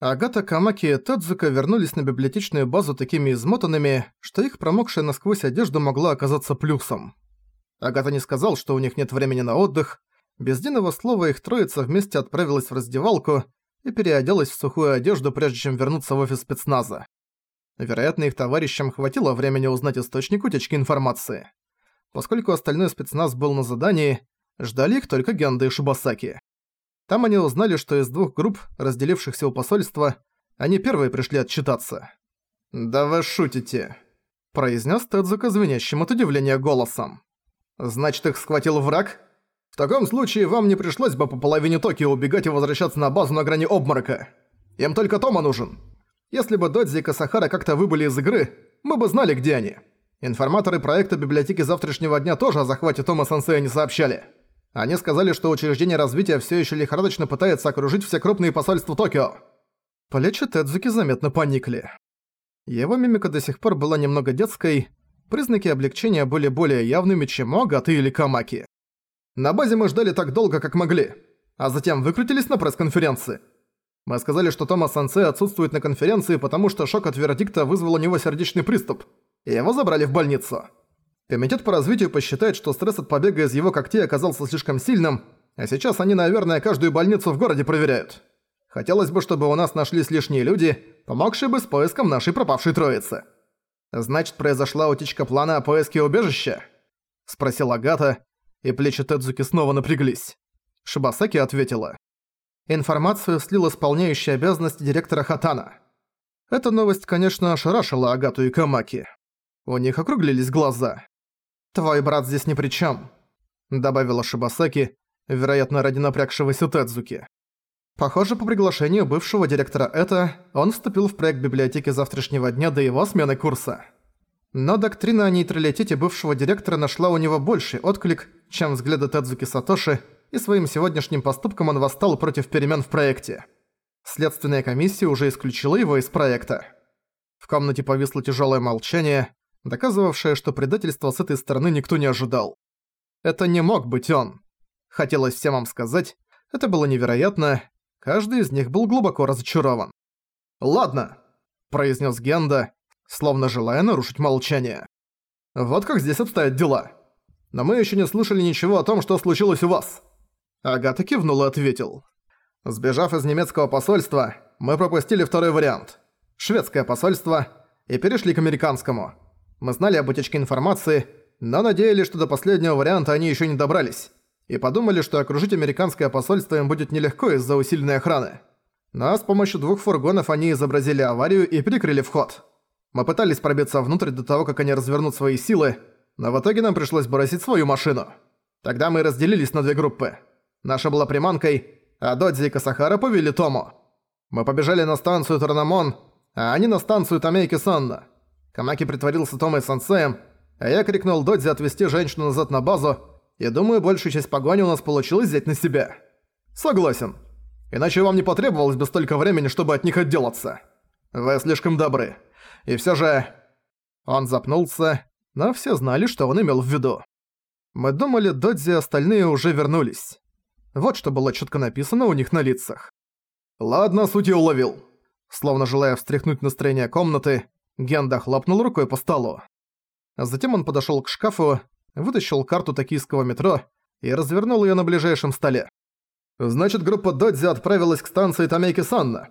Агата Камаки и Тадзука вернулись на библиотечную базу такими измотанными, что их промокшая насквозь одежда могла оказаться плюсом. Агата не сказал, что у них нет времени на отдых. Без единого слова их троица вместе отправилась в раздевалку и переоделась в сухую одежду, прежде чем вернуться в офис спецназа. Вероятно, их товарищам хватило времени узнать источник утечки информации. Поскольку остальной спецназ был на задании, ждали их только Генда и Шубасаки. Там они узнали, что из двух групп, разделившихся у посольства, они первые пришли отчитаться. «Да вы шутите», – произнес Тедзука звенящим от удивления голосом. «Значит, их схватил враг? В таком случае вам не пришлось бы по половине Токио убегать и возвращаться на базу на грани обморока. Им только Тома нужен. Если бы Додзи и Касахара как-то выбыли из игры, мы бы знали, где они. Информаторы проекта библиотеки завтрашнего дня тоже о захвате Тома Сансея не сообщали. Они сказали, что учреждение развития все еще лихорадочно пытается окружить все крупные посольства Токио. Плечи Тедзуки заметно поникли. Его мимика до сих пор была немного детской, признаки облегчения были более явными, чем у Агаты или Камаки. На базе мы ждали так долго, как могли, а затем выкрутились на пресс-конференции. Мы сказали, что Томас Сансей отсутствует на конференции, потому что шок от вердикта вызвал у него сердечный приступ, и его забрали в больницу. Комитет по развитию посчитает, что стресс от побега из его когтей оказался слишком сильным, а сейчас они, наверное, каждую больницу в городе проверяют. Хотелось бы, чтобы у нас нашлись лишние люди, помогшие бы с поиском нашей пропавшей троицы. Значит, произошла утечка плана о поиске убежища? Спросила Агата, и плечи Тедзуки снова напряглись. Шибасаки ответила. Информацию слил исполняющий обязанности директора Хатана. Эта новость, конечно, ошарашила Агату и Камаки. У них округлились глаза. «Твой брат здесь ни при чем, добавила Шибасаки, вероятно, ради напрягшегося Тедзуки. Похоже, по приглашению бывшего директора это, он вступил в проект библиотеки завтрашнего дня до его смены курса. Но доктрина о нейтралитете бывшего директора нашла у него больший отклик, чем взгляды Тедзуки Сатоши, и своим сегодняшним поступком он восстал против перемен в проекте. Следственная комиссия уже исключила его из проекта. В комнате повисло тяжелое молчание, доказывавшее, что предательства с этой стороны никто не ожидал. Это не мог быть он. Хотелось всем вам сказать, это было невероятно, каждый из них был глубоко разочарован. «Ладно», – произнес Генда, словно желая нарушить молчание. «Вот как здесь обстоят дела. Но мы еще не слышали ничего о том, что случилось у вас». Агата кивнул и ответил. «Сбежав из немецкого посольства, мы пропустили второй вариант. Шведское посольство, и перешли к американскому. Мы знали об утечке информации, но надеялись, что до последнего варианта они еще не добрались. И подумали, что окружить американское посольство им будет нелегко из-за усиленной охраны. Но с помощью двух фургонов они изобразили аварию и прикрыли вход. Мы пытались пробиться внутрь до того, как они развернут свои силы, но в итоге нам пришлось бросить свою машину. Тогда мы разделились на две группы. Наша была приманкой, а Додзи и Касахара повели Тому. Мы побежали на станцию Торнамон, а они на станцию Томейки-Санна. Камаки притворился Томой Сансеем, а я крикнул Додзи отвезти женщину назад на базу, и думаю, большую часть погони у нас получилось взять на себя. Согласен. Иначе вам не потребовалось бы столько времени, чтобы от них отделаться. Вы слишком добры. И все же... Он запнулся, но все знали, что он имел в виду. Мы думали, Додзи и остальные уже вернулись. Вот что было четко написано у них на лицах. «Ладно, суть я уловил». Словно желая встряхнуть настроение комнаты, Генда хлопнул рукой по столу. Затем он подошёл к шкафу, вытащил карту токийского метро и развернул её на ближайшем столе. «Значит, группа Додзи отправилась к станции Томейки-Санна.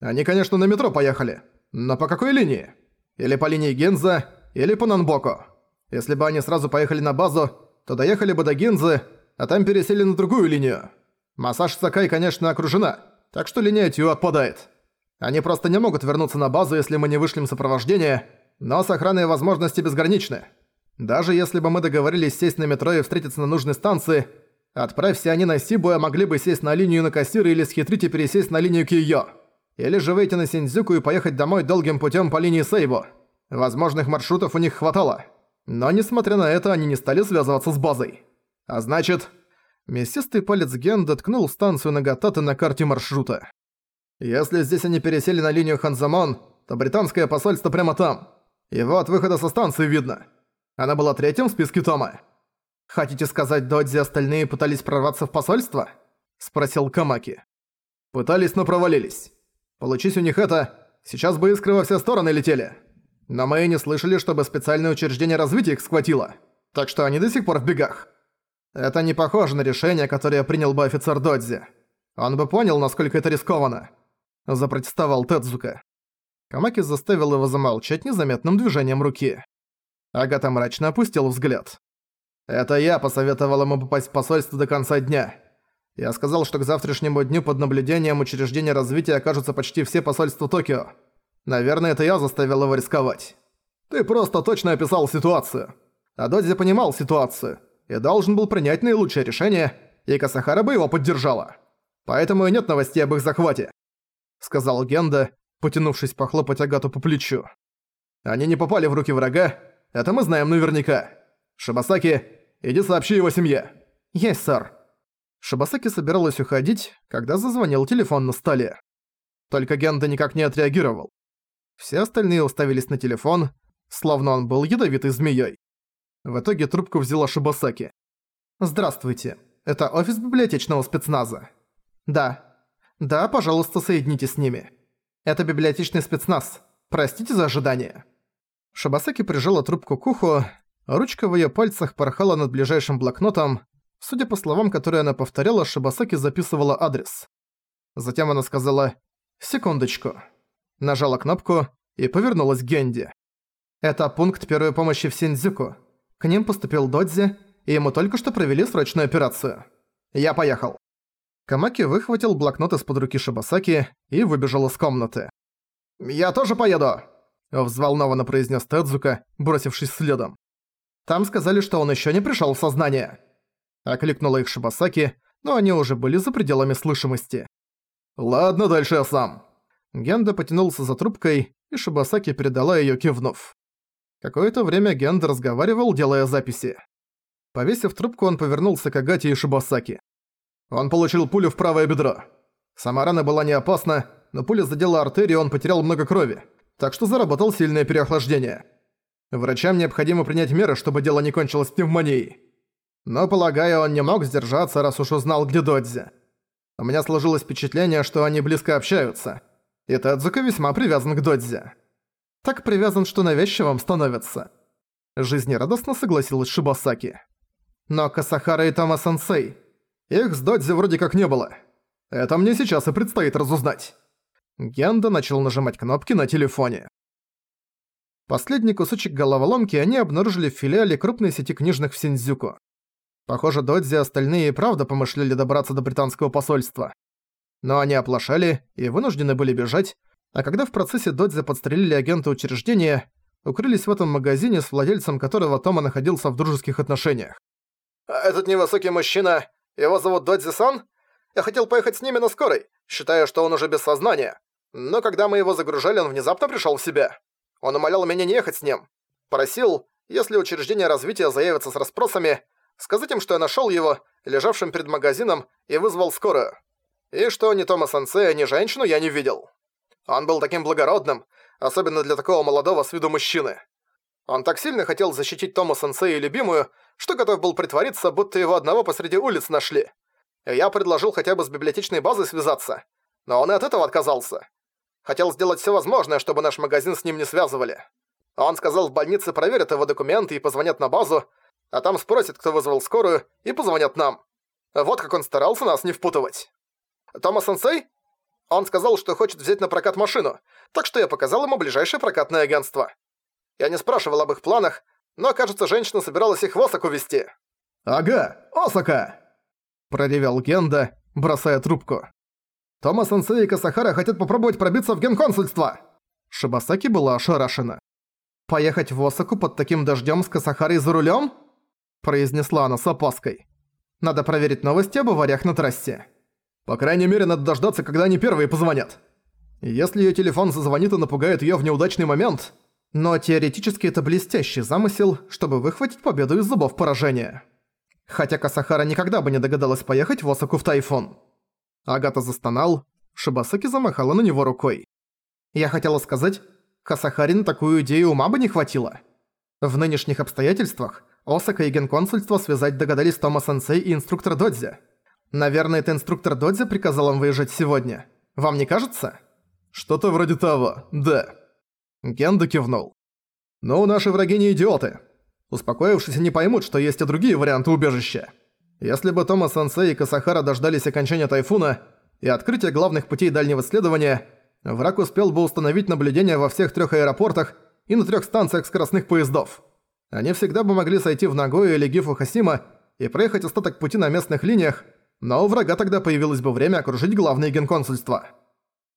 Они, конечно, на метро поехали. Но по какой линии? Или по линии Генза, или по Нанбоку. Если бы они сразу поехали на базу, то доехали бы до Гинзы, а там пересели на другую линию. Массаж Сакай, конечно, окружена, так что линия Тью отпадает. Они просто не могут вернуться на базу, если мы не вышлем сопровождение, но с охраной возможности безграничны. Даже если бы мы договорились сесть на метро и встретиться на нужной станции, отправься они на Сибуя, могли бы сесть на линию на Кассиры или схитрить и пересесть на линию Киё. Или же выйти на Синдзюку и поехать домой долгим путем по линии Сейбо. Возможных маршрутов у них хватало. Но несмотря на это, они не стали связываться с базой. А значит... Мясистый палец Ген доткнул станцию Нагататы на карте маршрута. Если здесь они пересели на линию Ханзамон, то британское посольство прямо там. Его от выхода со станции видно. Она была третьим в списке Тома. «Хотите сказать, Додзи и остальные пытались прорваться в посольство?» – спросил Камаки. «Пытались, но провалились. Получись у них это, сейчас бы искры во все стороны летели. Но мы и не слышали, чтобы специальное учреждение развития их схватило. Так что они до сих пор в бегах. Это не похоже на решение, которое принял бы офицер Додзи. Он бы понял, насколько это рискованно. Запротестовал Тедзука. Камаки заставил его замолчать незаметным движением руки. Агата мрачно опустил взгляд. «Это я посоветовал ему попасть в посольство до конца дня. Я сказал, что к завтрашнему дню под наблюдением учреждения развития окажутся почти все посольства Токио. Наверное, это я заставил его рисковать. Ты просто точно описал ситуацию. А Додзи понимал ситуацию и должен был принять наилучшее решение, и Касахара бы его поддержала. Поэтому и нет новостей об их захвате», — сказал Генда, потянувшись похлопать Агату по плечу. «Они не попали в руки врага, это мы знаем наверняка. Шибасаки, иди сообщи его семье». «Есть, сэр». Шибасаки собиралась уходить, когда зазвонил телефон на столе. Только Генда никак не отреагировал. Все остальные уставились на телефон, словно он был ядовитой змеей. В итоге трубку взяла Шибасаки. «Здравствуйте. Это офис библиотечного спецназа?» «Да. Да, пожалуйста, соедините с ними. Это библиотечный спецназ. Простите за ожидание». Шибасаки прижала трубку к уху, ручка в её пальцах порхала над ближайшим блокнотом. Судя по словам, которые она повторяла, Шибасаки записывала адрес. Затем она сказала «Секундочку». Нажала кнопку и повернулась к Генди. «Это пункт первой помощи в Синдзюку. К ним поступил Додзи, и ему только что провели срочную операцию. Я поехал». Камаки выхватил блокнот из-под руки Шибасаки и выбежал из комнаты. «Я тоже поеду!» – взволнованно произнес Тедзука, бросившись следом. «Там сказали, что он еще не пришел в сознание!» Окликнула их Шибасаки, но они уже были за пределами слышимости. «Ладно, дальше я сам!» Генда потянулся за трубкой, и Шибасаки передала её кивнув. Какое-то время Генда разговаривал, делая записи. Повесив трубку, он повернулся к Агате и Шибасаки. Он получил пулю в правое бедро. Сама рана была не опасна, но пуля задела артерию, он потерял много крови, так что заработал сильное переохлаждение. Врачам необходимо принять меры, чтобы дело не кончилось пневмонией. Но, полагаю, он не мог сдержаться, раз уж узнал, где Додзи. У меня сложилось впечатление, что они близко общаются. И Тадзука весьма привязан к Додзи. Так привязан, что навязчивым становится. Жизнерадостно согласилась Шибасаки. Но Касахара и Тома-сенсей... Их с Додзи вроде как не было. Это мне сейчас и предстоит разузнать. Генда начал нажимать кнопки на телефоне. Последний кусочек головоломки они обнаружили в филиале крупной сети книжных в Синдзюку. Похоже, Додзи и остальные и правда помышляли добраться до британского посольства. Но они оплошали и вынуждены были бежать, а когда в процессе Додзи подстрелили агента учреждения, укрылись в этом магазине, с владельцем которого Тома находился в дружеских отношениях. «Этот невысокий мужчина, его зовут Додзи-сан? Я хотел поехать с ними на скорой, считая, что он уже без сознания. Но когда мы его загружали, он внезапно пришел в себя. Он умолял меня не ехать с ним. Просил, если учреждение развития заявится с расспросами, сказать им, что я нашел его, лежавшим перед магазином, и вызвал скорую. И что ни Тома Сенсея, ни женщину я не видел. Он был таким благородным, особенно для такого молодого с виду мужчины. Он так сильно хотел защитить Тома Сенсея и любимую, что готов был притвориться, будто его одного посреди улиц нашли. Я предложил хотя бы с библиотечной базой связаться, но он и от этого отказался. Хотел сделать все возможное, чтобы наш магазин с ним не связывали. Он сказал, в больнице проверят его документы и позвонят на базу, а там спросят, кто вызвал скорую, и позвонят нам. Вот как он старался нас не впутывать. Тома-сенсей? Он сказал, что хочет взять на прокат машину, так что я показал ему ближайшее прокатное агентство. Я не спрашивал об их планах, но, кажется, женщина собиралась их в Осаку везти. «Ага, Осака!» – проревел Генда, бросая трубку. «Тома-сенсей и Касахара хотят попробовать пробиться в генконсульство!» Шибасаки была ошарашена. «Поехать в Осаку под таким дождём с Касахарой за рулём?» – произнесла она с опаской. «Надо проверить новости об авариях на трассе». По крайней мере, надо дождаться, когда они первые позвонят. Если её телефон зазвонит и напугает её в неудачный момент... Но теоретически это блестящий замысел, чтобы выхватить победу из зубов поражения. Хотя Касахара никогда бы не догадалась поехать в Осаку в Тайфун. Агата застонал, Шибасаки замахала на него рукой. Я хотела сказать, Касахари на такую идею ума бы не хватило. В нынешних обстоятельствах Осака и генконсульство связать догадались Тома-сенсей и инструктор Додзи. Наверное, это инструктор Додзи приказал им выезжать сегодня. Вам не кажется? «Что-то вроде того, да». Генда кивнул. «Ну, наши враги не идиоты. Успокоившись, они поймут, что есть и другие варианты убежища. Если бы Тома Сенсей и Касахара дождались окончания тайфуна и открытия главных путей дальнего следования, враг успел бы установить наблюдение во всех трех аэропортах и на трех станциях скоростных поездов. Они всегда бы могли сойти в Нагою или Гифу Хасима и проехать остаток пути на местных линиях, но у врага тогда появилось бы время окружить главные генконсульства.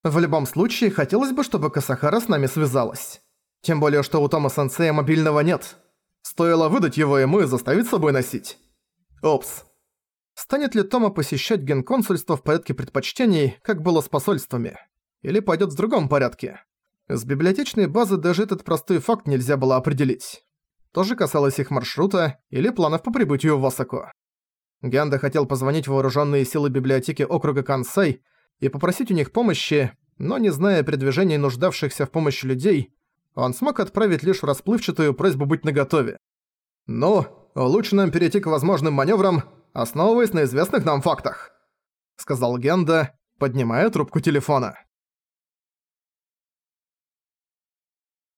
В любом случае, хотелось бы, чтобы Касахара с нами связалась. Тем более, что у Тома Сенсея мобильного нет. Стоило выдать его ему и заставить с собой носить. Опс. Станет ли Тома посещать генконсульство в порядке предпочтений, как было с посольствами? Или пойдет в другом порядке? С библиотечной базы даже этот простой факт нельзя было определить. То же касалось их маршрута или планов по прибытию в Осаку. Гянда хотел позвонить вооруженные силы библиотеки округа Кансай и попросить у них помощи, но не зная передвижений нуждавшихся в помощи людей, он смог отправить лишь расплывчатую просьбу быть наготове. «Ну, лучше нам перейти к возможным маневрам, основываясь на известных нам фактах», сказал Генда, поднимая трубку телефона.